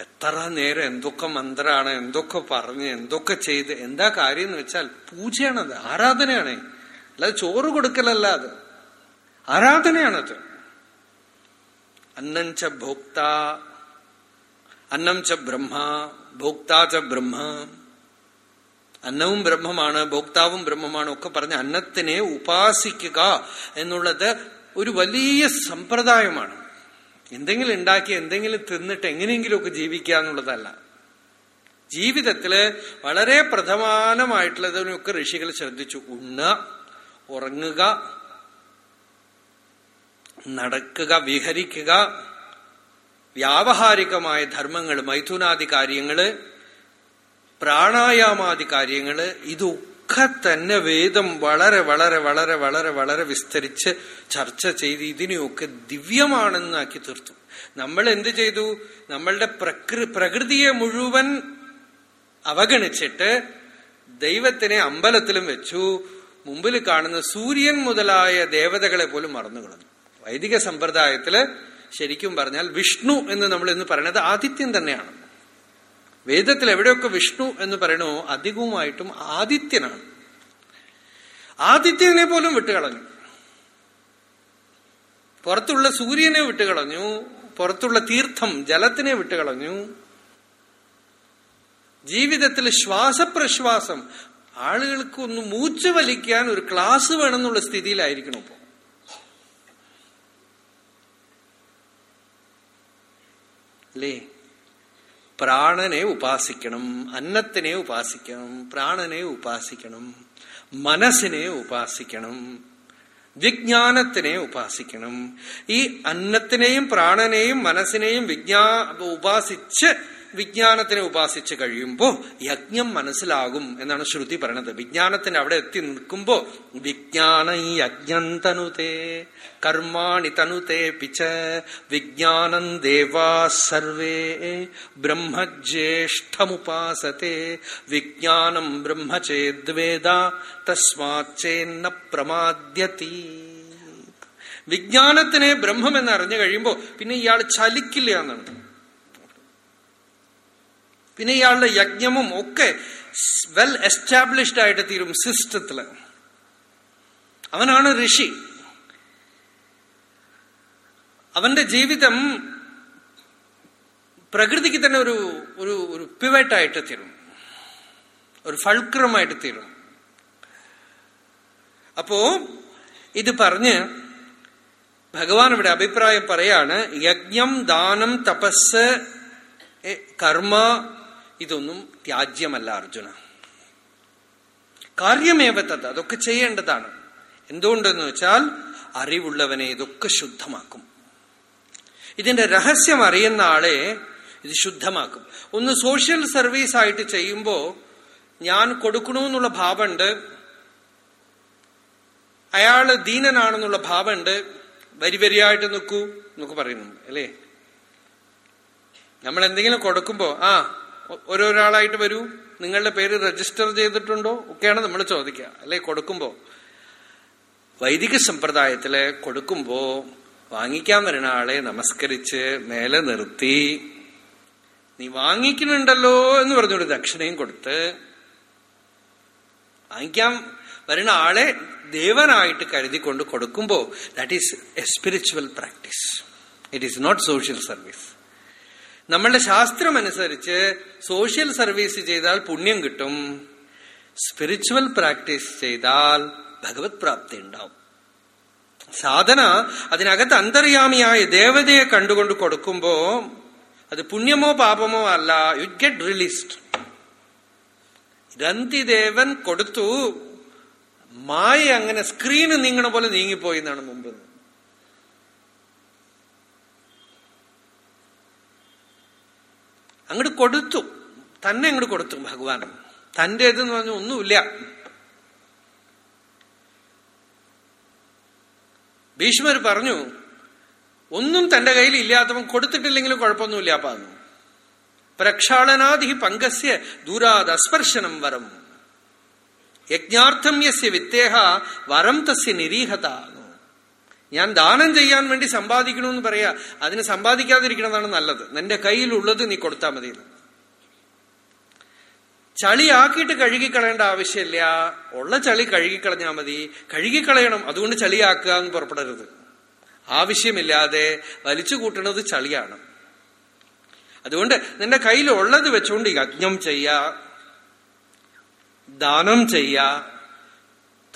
എത്ര നേരം എന്തൊക്കെ മന്ത്രാണ് എന്തൊക്കെ പറഞ്ഞ് എന്തൊക്കെ ചെയ്ത് എന്താ കാര്യം എന്ന് വെച്ചാൽ പൂജയാണത് ആരാധനയാണ്. അല്ലാതെ ചോറ് കൊടുക്കലല്ല അത്. ആരാധനയാണത്. അന്നം ച ഭോക്ത അന്നം ച ബ്രഹ്മ ഭോക്താ ച ബ്രഹ്മ. അന്നവും ബ്രഹ്മമാണ് ഭോക്താവും ബ്രഹ്മമാണ് ഒക്കെ പറഞ്ഞ് അന്നത്തിനെ ഉപാസിക്കുക എന്നുള്ളത് ഒരു വലിയ സമ്പ്രദായമാണ്. എന്തെങ്കിലും ഉണ്ടാക്കി എന്തെങ്കിലും തിന്നിട്ട് എങ്ങനെയെങ്കിലുമൊക്കെ ജീവിക്കുക എന്നുള്ളതല്ല. ജീവിതത്തിൽ വളരെ പ്രധാനമായിട്ടുള്ളതിനൊക്കെ ഋഷികൾ ശ്രദ്ധിച്ചു. ഉണ്ണ ഉറങ്ങുക നടക്കുക വിഹരിക്കുക വ്യാവഹാരികമായ ധർമ്മങ്ങൾ മൈഥുനാദി കാര്യങ്ങൾ പ്രാണായാമാദി കാര്യങ്ങൾ ഇതൊക്കെ തന്നെ വേദം വളരെ വളരെ വളരെ വളരെ വളരെ വിസ്തരിച്ച് ചർച്ച ചെയ്ത് ഇതിനെയൊക്കെ ദിവ്യമാണെന്നാക്കി തീർത്തു. നമ്മൾ എന്ത് ചെയ്തു? നമ്മളുടെ പ്രകൃതിയെ മുഴുവൻ അവഗണിച്ചിട്ട് ദൈവത്തിനെ അമ്പലത്തിലും വെച്ചു. മുമ്പിൽ കാണുന്ന സൂര്യൻ മുതലായ ദേവതകളെ പോലും മറന്നു കളഞ്ഞു. വൈദിക സമ്പ്രദായത്തിൽ ശരിക്കും പറഞ്ഞാൽ വിഷ്ണു എന്ന് നമ്മൾ ഇന്ന് പറയുന്നത് ആദിത്യം തന്നെയാണ്. വേദത്തിൽ എവിടെയൊക്കെ വിഷ്ണു എന്ന് പറയണോ അധികവുമായിട്ടും ആദിത്യനാണ്. ആദിത്യനെ പോലും വിട്ടുകളഞ്ഞു. പുറത്തുള്ള സൂര്യനെ വിട്ടുകളഞ്ഞു. പുറത്തുള്ള തീർത്ഥം ജലത്തിനെ വിട്ടുകളഞ്ഞു. ജീവിതത്തിൽ ശ്വാസപ്രശ്വാസം ആളുകൾക്ക് ഒന്ന് മൂച്ചു വലിക്കാൻ ഒരു ക്ലാസ് വേണമെന്നുള്ള സ്ഥിതിയിലായിരിക്കണം ഇപ്പോ. അല്ലേ? പ്രാണനെ ഉപാസിക്കണം അന്നത്തിനെ ഉപാസിക്കണം പ്രാണനെ ഉപാസിക്കണം മനസ്സിനെ ഉപാസിക്കണം വിജ്ഞാനത്തിനെ ഉപാസിക്കണം. ഈ അന്നത്തിനെയും പ്രാണനെയും മനസ്സിനെയും വിജ്ഞാ ഉപാസിച്ച് വിജ്ഞാനത്തിനെ ഉപാസിച്ച് കഴിയുമ്പോൾ യജ്ഞം മനസ്സിലാകും എന്നാണ് ശ്രുതി പറയണത്. വിജ്ഞാനത്തിന് അവിടെ എത്തി നിൽക്കുമ്പോ വിജ്ഞാന യജ്ഞം തനുതേ കർമാണി തനുതേ പിച്ച വിജ്ഞാനം ദേവാ സർവേ ബ്രഹ്മജ്യേഷ്ഠമുപാസത്തെ. വിജ്ഞാനം ബ്രഹ്മചേദ്വേദ തസ്മാച്ചേന്ന പ്രമാദ്യത്തി വിജ്ഞാനത്തിനെ ബ്രഹ്മം എന്ന് അറിഞ്ഞു കഴിയുമ്പോ പിന്നെ ഇയാൾ ചലിക്കില്ല എന്നാണ്. പിന്നെ ഇയാളുടെ യജ്ഞമും ഒക്കെ വെൽ എസ്റ്റാബ്ലിഷ്ഡ് ആയിട്ട് തീരും സിസ്റ്റത്തിൽ. അവനാണ് ഋഷി. അവന്റെ ജീവിതം പ്രകൃതിക്ക് തന്നെ ഒരു ഒരു ഒരു പിവറ്റായിട്ട് തീരും. ഒരു ഫൾക്രമായിട്ട് തീരും. അപ്പോ ഇത് പറഞ്ഞ് ഭഗവാൻ ഇവിടെ അഭിപ്രായം പറയാണ് യജ്ഞം ദാനം തപസ് കർമ്മ ഇതൊന്നും ത്യാജ്യമല്ല അർജുന. കാര്യമേവ തത്? അതൊക്കെ ചെയ്യേണ്ടതാണ്. എന്തുകൊണ്ടെന്ന് വെച്ചാൽ അറിവുള്ളവനെ ഇതൊക്കെ ശുദ്ധമാക്കും. ഇതിന്റെ രഹസ്യം അറിയുന്ന ആളെ ഇത് ശുദ്ധമാക്കും. ഒന്ന് സോഷ്യൽ സർവീസ് ആയിട്ട് ചെയ്യുമ്പോൾ ഞാൻ കൊടുക്കണമെന്നുള്ള ഭാവമുണ്ട്. അയാൾ ദീനനാണെന്നുള്ള ഭാവമുണ്ട്. വരി വരിയായിട്ട് നിൽക്കൂ എന്നൊക്കെ പറയുന്നു അല്ലേ? നമ്മൾ എന്തെങ്കിലും കൊടുക്കുമ്പോ ആ ഓരോരാളായിട്ട് വരൂ. നിങ്ങളുടെ പേര് രജിസ്റ്റർ ചെയ്തിട്ടുണ്ടോ? ഒക്കെയാണ് നമ്മൾ ചോദിക്കുക. അല്ലെ കൊടുക്കുമ്പോ. വൈദിക സമ്പ്രദായത്തിൽ കൊടുക്കുമ്പോ വാങ്ങിക്കാൻ വരുന്ന ആളെ നമസ്കരിച്ച് മേലെ നിർത്തി. നീ വാങ്ങിക്കുന്നുണ്ടല്ലോ എന്ന് പറഞ്ഞൊരു ദക്ഷിണയും കൊടുത്ത് വാങ്ങിക്കാൻ വരുന്ന ആളെ ദേവനായിട്ട് കരുതിക്കൊണ്ട് കൊടുക്കുമ്പോ that is a spiritual practice it is not social service നമ്മളുടെ ശാസ്ത്രം അനുസരിച്ച് സോഷ്യൽ സർവീസ് ചെയ്താൽ പുണ്യം കിട്ടും. സ്പിരിച്വൽ പ്രാക്ടീസ് ചെയ്താൽ ഭഗവത് പ്രാപ്തി ഉണ്ടാവും. സാധന അതിനകത്ത് അന്തര്യാമിയായ ദേവതയെ കണ്ടുകൊണ്ട് കൊടുക്കുമ്പോ അത് പുണ്യമോ പാപമോ അല്ല യു ഗെറ്റ് റിലീസ്ഡ് ഗ്രന്ഥിദേവൻ കൊടുത്തു മായ അങ്ങനെ സ്ക്രീന് നീങ്ങണ പോലെ നീങ്ങിപ്പോയി എന്നാണ് മുമ്പ് അങ്ങോട്ട് കൊടുത്തു. തന്നെ അങ്ങോട്ട് കൊടുത്തു ഭഗവാൻ തന്റെ ഇതെന്ന് പറഞ്ഞ ഒന്നുമില്ല. ഭീഷ്മർ പറഞ്ഞു ഒന്നും തന്റെ കയ്യിൽ ഇല്ലാത്തവൻ കൊടുത്തിട്ടില്ലെങ്കിലും കുഴപ്പമൊന്നുമില്ല പറഞ്ഞു പ്രക്ഷാളനാദി പങ്കസ്യ ദൂരാത് അസ്പർശനം വരം. യജ്ഞാർത്ഥം യസ്യ വിത്തേഹ വരം തസ്യ നിരീഹത. ഞാൻ ദാനം ചെയ്യാൻ വേണ്ടി സമ്പാദിക്കണമെന്ന് പറയാ അതിന് സമ്പാദിക്കാതിരിക്കണതാണ് നല്ലത്. നിന്റെ കയ്യിലുള്ളത് നീ കൊടുത്താൽ മതി. ചളിയാക്കിയിട്ട് കഴുകിക്കളയേണ്ട ആവശ്യമില്ല. ഉള്ള ചളി കഴുകിക്കളഞ്ഞാൽ മതി. കഴുകിക്കളയണം അതുകൊണ്ട് ചളിയാക്കുക എന്ന് പുറപ്പെടരുത്. ആവശ്യമില്ലാതെ വലിച്ചു കൂട്ടുന്നത് ചളിയാണ്. അതുകൊണ്ട് നിന്റെ കയ്യിൽ ഉള്ളത് വെച്ചുകൊണ്ട് യജ്ഞം ചെയ്യ ദാനം ചെയ്യ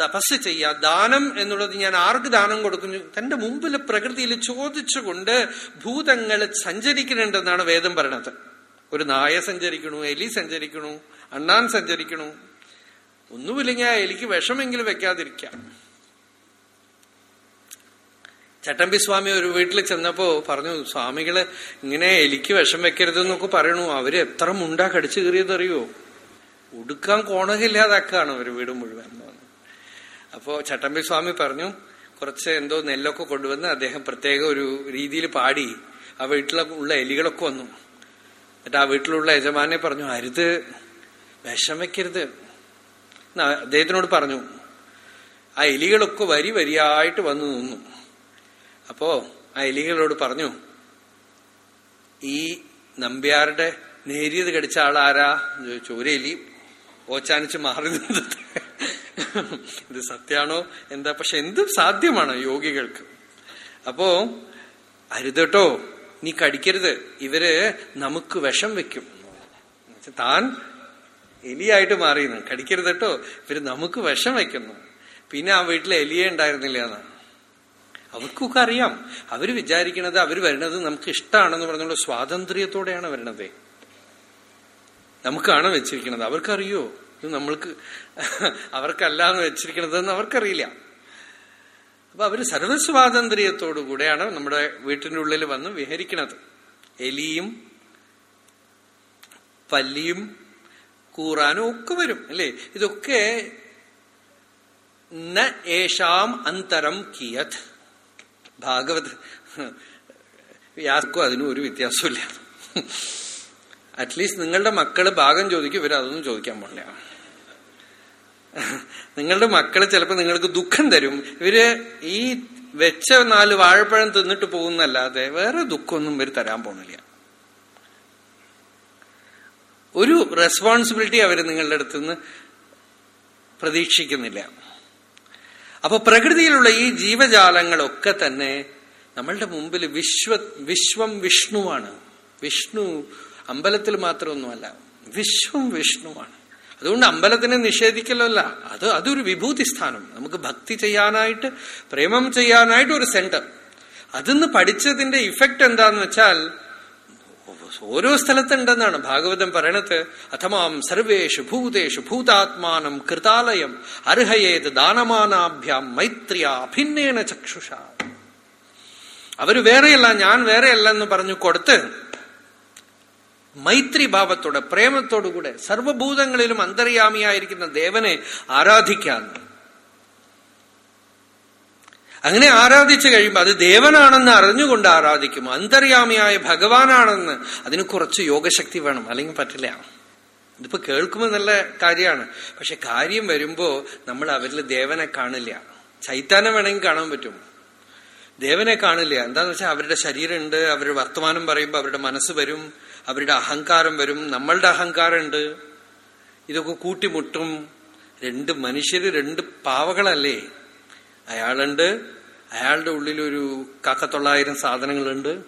തപസ് ചെയ്യുക ദാനം എന്നുള്ളത് ഞാൻ ആർക്ക് ദാനം കൊടുക്കുന്നു? തന്റെ മുമ്പിൽ പ്രകൃതിയിൽ ചോദിച്ചുകൊണ്ട് ഭൂതങ്ങൾ സഞ്ചരിക്കുന്നുണ്ടെന്നാണ് വേദം പറയണത്. ഒരു നായ സഞ്ചരിക്കണു എലി സഞ്ചരിക്കണു അണ്ണാൻ സഞ്ചരിക്കണു. ഒന്നുമില്ലെങ്കിൽ ആ എലിക്ക് വിഷമെങ്കിലും വെക്കാതിരിക്കാം. ചട്ടമ്പി സ്വാമി ഒരു വീട്ടിൽ ചെന്നപ്പോ പറഞ്ഞു സ്വാമികൾ ഇങ്ങനെ എലിക്ക് വിഷം വെക്കരുതെന്നൊക്കെ പറയണു. അവർ എത്ര മുണ്ടാ കടിച്ചു കയറിയതറിയോ ഉടുക്കാൻ കോണകില്ലാതാക്കാണ് അവർ വീട് മുഴുവൻ. അപ്പോ ചട്ടമ്പി സ്വാമി പറഞ്ഞു കുറച്ച് എന്തോ നെല്ലൊക്കെ കൊണ്ടുവന്ന് അദ്ദേഹം പ്രത്യേക ഒരു രീതിയിൽ പാടി ആ വീട്ടിലുള്ള എലികളൊക്കെ വന്നു. എന്നിട്ട് ആ വീട്ടിലുള്ള യജമാനെ പറഞ്ഞു അരുത് വിഷമിക്കരുത്. അദ്ദേഹത്തിനോട് പറഞ്ഞു ആ എലികളൊക്കെ വരി വരിയായിട്ട് വന്നു നിന്നു. അപ്പോ ആ എലികളോട് പറഞ്ഞു ഈ നമ്പ്യാരുടെ നേരിയത് കടിച്ച ആളാരാ? ചോരയിലി ഓച്ചാനിച്ച് മാറി നിന്നത്. ഇത് സത്യാണോ? എന്താ? പക്ഷെ എന്തും സാധ്യമാണ് യോഗികൾക്ക്. അപ്പോ അരുതട്ടോ നീ കടിക്കരുത്. ഇവർ നമുക്ക് വിഷം വെക്കും. താൻ എലിയായിട്ട് മാറിയെന്ന് കടിക്കരുത് കേട്ടോ ഇവർ നമുക്ക് വിഷം വെക്കുന്നു. പിന്നെ ആ വീട്ടിൽ എലിയെ ഉണ്ടായിരുന്നില്ല എന്നാ. അവർക്കൊക്കെ അറിയാം. അവർ വിചാരിക്കണത് അവർ വരുന്നത് നമുക്ക് ഇഷ്ടമാണെന്ന് പറഞ്ഞുള്ള സ്വാതന്ത്ര്യത്തോടെയാണ് വരണത്. നമുക്കാണ് വെച്ചിരിക്കുന്നത് അവർക്കറിയോ? ഇത് നമ്മൾക്ക് അവർക്കല്ല എന്ന് വെച്ചിരിക്കണതെന്ന് അവർക്കറിയില്ല. അപ്പൊ അവർ സർവസ്വാതന്ത്ര്യത്തോടു കൂടെയാണ് നമ്മുടെ വീട്ടിന്റെ ഉള്ളിൽ വന്ന് വിഹരിക്കുന്നത് എലിയും പല്ലിയും കൂറാനും ഒക്കെ വരും അല്ലേ? ഇതൊക്കെ ന ഏഷാം അന്തരം കിയത്. ഭാഗവത് യാർക്കും അതിനും ഒരു വ്യത്യാസമില്ല അറ്റ്ലീസ്റ്റ് നിങ്ങളുടെ മക്കൾ ഭാഗം ചോദിക്കും ഇവരതൊന്നും ചോദിക്കാൻ പാടില്ല നിങ്ങളുടെ മക്കൾ ചിലപ്പോൾ നിങ്ങൾക്ക് ദുഃഖം തരും. ഇവർ ഈ വെച്ച നാല് വാഴപ്പഴം തിന്നിട്ട് പോകുന്നല്ലാതെ വേറെ ദുഃഖമൊന്നും ഇവർ തരാൻ പോണില്ല. ഒരു റെസ്പോൺസിബിലിറ്റി അവർ നിങ്ങളുടെ അടുത്ത് നിന്ന് പ്രതീക്ഷിക്കുന്നില്ല. അപ്പൊ പ്രകൃതിയിലുള്ള ഈ ജീവജാലങ്ങളൊക്കെ തന്നെ നമ്മളുടെ മുമ്പിൽ വിശ്വ വിശ്വം വിഷ്ണുവാണ്. വിഷ്ണു അമ്പലത്തിൽ മാത്രമൊന്നുമല്ല വിശ്വം വിഷ്ണുവാണ്. അതുകൊണ്ട് അമ്പലത്തിനെ നിഷേധിക്കലല്ല. അത് അതൊരു വിഭൂതി സ്ഥാനം നമുക്ക് ഭക്തി ചെയ്യാനായിട്ട് പ്രേമം ചെയ്യാനായിട്ട് ഒരു സെന്റർ. അതിന്ന് പഠിച്ചതിന്റെ ഇഫക്റ്റ് എന്താന്ന് വെച്ചാൽ ഓരോ സ്ഥലത്തുണ്ടെന്നാണ് ഭാഗവതം പറയണത്. അഥമാം സർവേഷു ഭൂതേഷു ഭൂതാത്മാനം കൃതാലയം അർഹയേത് ദാനമാനാഭ്യാം മൈത്രിയ അഭിന്നേന ചക്ഷുഷ. അവർ വേറെയല്ല ഞാൻ വേറെയല്ല എന്ന് പറഞ്ഞു കൊടുത്ത് മൈത്രി ഭാവത്തോടെ പ്രേമത്തോടുകൂടെ സർവഭൂതങ്ങളിലും അന്തര്യാമിയായിരിക്കുന്ന ദേവനെ ആരാധിക്കാന്ന്. അങ്ങനെ ആരാധിച്ചു കഴിയുമ്പോൾ അത് ദേവനാണെന്ന് അറിഞ്ഞുകൊണ്ട് ആരാധിക്കും. അന്തര്യാമിയായ ഭഗവാനാണെന്ന് അതിന് കുറച്ച് യോഗശക്തി വേണം. അല്ലെങ്കിൽ പറ്റില്ല. ഇതിപ്പോ കേൾക്കുമ്പോൾ നല്ല കാര്യമാണ്. പക്ഷെ കാര്യം വരുമ്പോ നമ്മൾ അവരിൽ ദേവനെ കാണില്ല. ചൈത്താനം വേണമെങ്കിൽ കാണാൻ പറ്റും. ദേവനെ കാണില്ല. എന്താന്ന് വെച്ചാൽ അവരുടെ ശരീരമുണ്ട് അവരുടെ വർത്തമാനം പറയുമ്പോൾ അവരുടെ മനസ്സ് വരും. അവരുടെ അഹങ്കാരം വരും. നമ്മളുടെ അഹങ്കാരമുണ്ട്. ഇതൊക്കെ കൂട്ടിമുട്ടും. രണ്ട് മനുഷ്യര് രണ്ട് പാവകളല്ലേ? അയാളുണ്ട്. അയാളുടെ ഉള്ളിലൊരു കാക്കത്തൊള്ളായിരം സാധനങ്ങളുണ്ട്.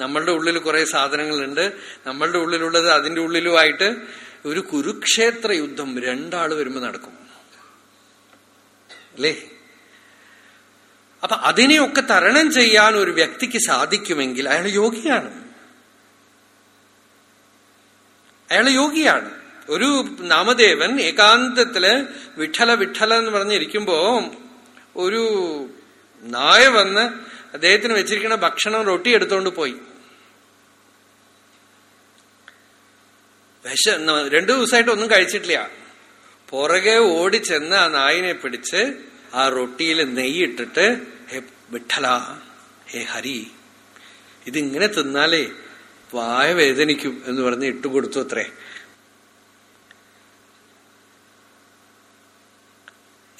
നമ്മളുടെ ഉള്ളിൽ കുറെ സാധനങ്ങളുണ്ട്. നമ്മളുടെ ഉള്ളിലുള്ളത് അതിന്റെ ഉള്ളിലുമായിട്ട് ഒരു കുരുക്ഷേത്ര യുദ്ധം രണ്ടാൾ വരുമ്പോ നടക്കും. അല്ലേ? അപ്പൊ അതിനെയൊക്കെ തരണം ചെയ്യാൻ ഒരു വ്യക്തിക്ക് സാധിക്കുമെങ്കിൽ അയാൾ യോഗിയാണ് അയാൾ യോഗിയാണ്. ഒരു നാമദേവൻ ഏകാന്തത്തിൽ വിഠല വിഠല എന്ന് പറഞ്ഞിരിക്കുമ്പോ ഒരു നായ വന്ന് അദ്ദേഹത്തിന് വെച്ചിരിക്കുന്ന ഭക്ഷണം റൊട്ടി എടുത്തോണ്ട് പോയി. വിശ രണ്ടു ദിവസമായിട്ട് ഒന്നും കഴിച്ചിട്ടില്ല. പുറകെ ഓടി ചെന്ന് ആ നായിനെ പിടിച്ച് ആ റൊട്ടിയിൽ നെയ്യിട്ടിട്ട് ഹേ വിഠല ഹേ ഹരി ഇതിങ്ങനെ തിന്നാലേ വായ വേദനിക്കും എന്ന് പറഞ്ഞ് ഇട്ടുകൊടുത്തു അത്രേ.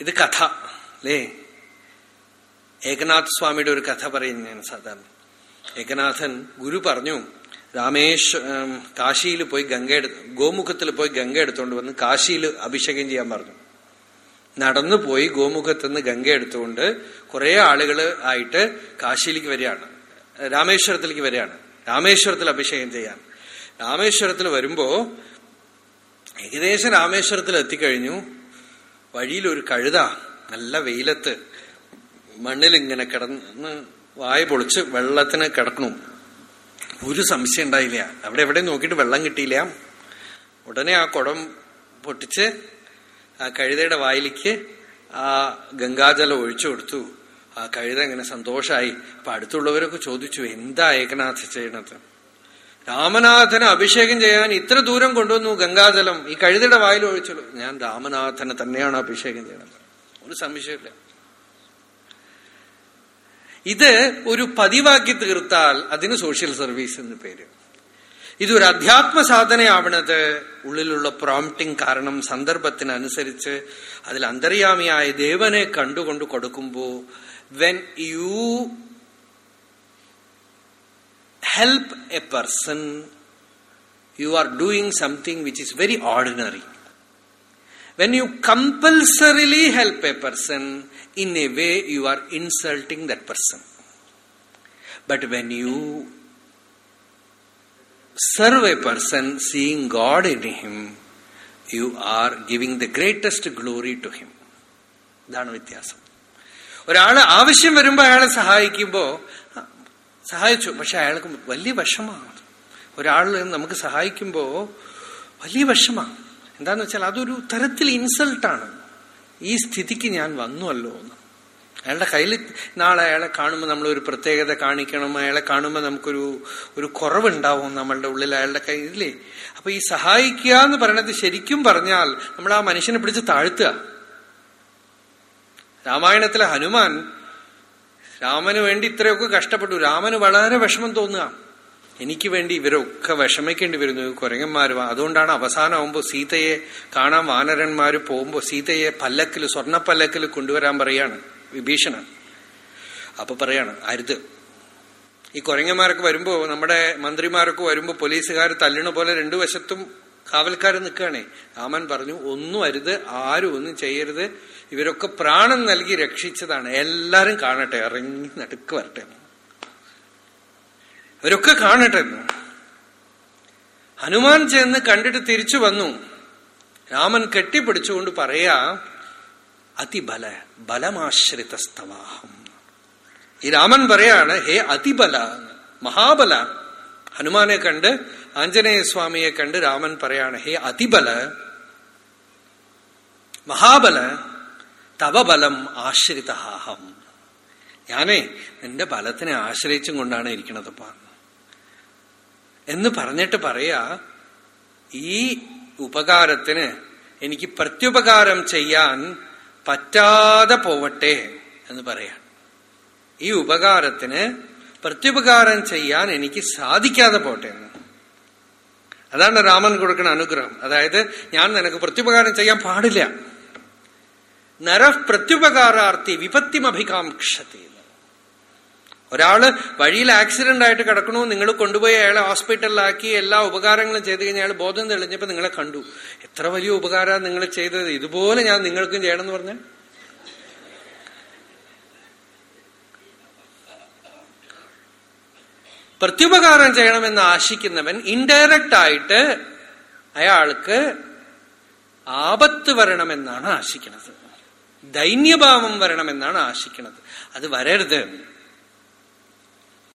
ഇത് കഥ അല്ലേ? ഏകനാഥ് സ്വാമിയുടെ ഒരു കഥ പറയുന്നു ഞാൻ സാധാരണ. ഏകനാഥൻ ഗുരു പറഞ്ഞു രാമേശ് കാശിയിൽ പോയി ഗംഗ ഗോമുഖത്തിൽ പോയി ഗംഗ എടുത്തുകൊണ്ട് വന്ന് കാശിയിൽ അഭിഷേകം ചെയ്യാൻ പറഞ്ഞു. നടന്നു പോയി ഗോമുഖത്ത് നിന്ന് ഗംഗ എടുത്തുകൊണ്ട് കുറെ ആളുകൾ ആയിട്ട് കാശിയിലേക്ക് വരികയാണ്. രാമേശ്വരത്തിലേക്ക് വരികയാണ്. രാമേശ്വരത്തിൽ അഭിഷേകം ചെയ്യാൻ. രാമേശ്വരത്തിൽ വരുമ്പോ ഏകദേശം രാമേശ്വരത്തിൽ എത്തിക്കഴിഞ്ഞു. വഴിയിൽ ഒരു കഴുത നല്ല വെയിലത്ത് മണ്ണിൽ ഇങ്ങനെ കിടന്ന് വായ പൊളിച്ച് വെള്ളത്തിന് കിടക്കണു ഒരു സംശയം ഉണ്ടായില്ല. അവിടെ എവിടെ നോക്കിയിട്ട് വെള്ളം കിട്ടിയില്ല. ഉടനെ ആ കുടം പൊട്ടിച്ച് ആ കഴുതയുടെ വായിലേക്ക് ആ ഗംഗാജലം ഒഴിച്ചു കൊടുത്തു. ആ കഴുത ഇങ്ങനെ സന്തോഷമായി അപ്പൊ അടുത്തുള്ളവരൊക്കെ ചോദിച്ചു എന്താ ഏകനാഥ ചെയ്യണത്? രാമനാഥനെ അഭിഷേകം ചെയ്യാൻ ഇത്ര ദൂരം കൊണ്ടുവന്നു ഗംഗാജലം. ഈ കഴുതയുടെ വായിൽ ഒഴിച്ചുള്ളൂ ഞാൻ രാമനാഥനെ തന്നെയാണ് അഭിഷേകം ചെയ്യണത്. ഒരു സംശയമില്ല ഇത് ഒരു പതിവാക്കി തീർത്താൽ അതിന് സോഷ്യൽ സർവീസ് എന്ന് പേര്. ഇതൊരു അധ്യാത്മ സാധനയാവണത്. ഉള്ളിലുള്ള പ്രോംപ്റ്റിംഗ് കാരണം സന്ദർഭത്തിനനുസരിച്ച് അതിൽ അന്തര്യാമിയായ ദേവനെ കണ്ടുകൊണ്ട് കൊടുക്കുമ്പോ when you help a person, you are doing something which is very ordinary. When you compulsorily help a person, in a way you are insulting that person. But when you serve a person seeing God in him, you are giving the greatest glory to him. Dhanvityasam. ഒരാൾ ആവശ്യം വരുമ്പോ അയാളെ സഹായിക്കുമ്പോ സഹായിച്ചു. പക്ഷെ അയാൾക്ക് വലിയ വിഷമാണ് ഒരാൾ നമുക്ക് സഹായിക്കുമ്പോ വലിയ വിഷമാണ് എന്താന്ന് വെച്ചാൽ അതൊരു തരത്തിൽ ഇൻസൾട്ടാണ്. ഈ സ്ഥിതിക്ക് ഞാൻ വന്നുവല്ലോ എന്ന്. അയാളുടെ കയ്യിൽ നാളെ അയാളെ കാണുമ്പോൾ നമ്മൾ ഒരു പ്രത്യേകത കാണിക്കണം. അയാളെ കാണുമ്പോൾ നമുക്കൊരു ഒരു കുറവുണ്ടാവും നമ്മളുടെ ഉള്ളിൽ അയാളുടെ കയ്യിലേ അപ്പൊ ഈ സഹായിക്കുക എന്ന് പറയണത് ശരിക്കും പറഞ്ഞാൽ നമ്മൾ ആ മനുഷ്യനെ പിടിച്ച് താഴ്ത്തുക. രാമായണത്തിലെ ഹനുമാൻ രാമന് വേണ്ടി ഇത്രയൊക്കെ കഷ്ടപ്പെട്ടു. രാമന് വളരെ വിഷമം തോന്നുക. എനിക്ക് വേണ്ടി ഇവരൊക്കെ വിഷമിക്കേണ്ടി വരുന്നു. കുരങ്ങന്മാരും അതുകൊണ്ടാണ് അവസാനമാകുമ്പോൾ സീതയെ കാണാൻ വാനരന്മാർ പോകുമ്പോൾ സീതയെ പല്ലക്കിൽ സ്വർണ പല്ലക്കിൽ കൊണ്ടുവരാൻ പറയാണ് വിഭീഷണൻ. അപ്പൊ പറയാണ് അരുത്. ഈ കുരങ്ങന്മാരൊക്കെ വരുമ്പോൾ നമ്മുടെ മന്ത്രിമാരൊക്കെ വരുമ്പോൾ പോലീസുകാർ തല്ലണ പോലെ രണ്ടു വശത്തും കാവൽക്കാർ നിൽക്കുകയാണേ. രാമൻ പറഞ്ഞു ഒന്നും അരുത് ആരും ഒന്നും ചെയ്യരുത്. ഇവരൊക്കെ പ്രാണൻ നൽകി രക്ഷിച്ചതാണ്. എല്ലാരും കാണട്ടെ ഇറങ്ങി നടുക്ക് വരട്ടെ. അവരൊക്കെ കാണട്ടെ ഹനുമാൻ ചെന്ന് കണ്ടിട്ട് തിരിച്ചു വന്നു. രാമൻ കെട്ടിപ്പിടിച്ചുകൊണ്ട് പറയാ അതിബല ബലമാശ്രിതസ്തവാഹം. ഈ രാമൻ പറയാണ് ഹേ അതിബല മഹാബല. ഹനുമാനെ കണ്ട് ആഞ്ജനേയ സ്വാമിയെ കണ്ട് രാമൻ പറയാണ് ഹേ അതിബല മഹാബല. തവ ബലം ആശ്രിതഹാഹം. ഞാനേ നിന്റെ ബലത്തിനെ ആശ്രയിച്ചും കൊണ്ടാണ് ഇരിക്കണതപ്പാ എന്ന് പറഞ്ഞിട്ട് പറയാ ഈ ഉപകാരത്തിന് എനിക്ക് പ്രത്യുപകാരം ചെയ്യാൻ പറ്റാതെ പോവട്ടെ എന്ന് പറയാ. ഈ ഉപകാരത്തിന് പ്രത്യുപകാരം ചെയ്യാൻ എനിക്ക് സാധിക്കാതെ പോട്ടെ എന്ന്. അതാണ് രാമൻ കൊടുക്കുന്ന അനുഗ്രഹം. അതായത് ഞാൻ നിനക്ക് പ്രത്യുപകാരം ചെയ്യാൻ പാടില്ല. നര പ്രത്യുപകാരാർത്ഥി വിപത്തിമഭികാംക്ഷത്തെ. ഒരാൾ വഴിയിൽ ആക്സിഡന്റ് ആയിട്ട് കിടക്കണോ നിങ്ങൾ കൊണ്ടുപോയി അയാളെ ഹോസ്പിറ്റലിലാക്കി എല്ലാ ഉപകാരങ്ങളും ചെയ്ത് കഴിഞ്ഞാൽ അയാൾ ബോധം തെളിഞ്ഞപ്പോൾ നിങ്ങളെ കണ്ടു. എത്ര വലിയ ഉപകാരമാണ് നിങ്ങൾ ചെയ്തത്? ഇതുപോലെ ഞാൻ നിങ്ങൾക്കും ചെയ്യണം എന്ന് പറഞ്ഞ. പ്രത്യുപകാരം ചെയ്യണമെന്ന് ആശിക്കുന്നവൻ ഇൻഡയറക്റ്റ് ആയിട്ട് അയാൾക്ക് ആപത്ത് വരണമെന്നാണ് ആശിക്കുന്നത്. ദൈന്യഭാവം വരണമെന്നാണ് ആശിക്കുന്നത്. അത് വരരുത്.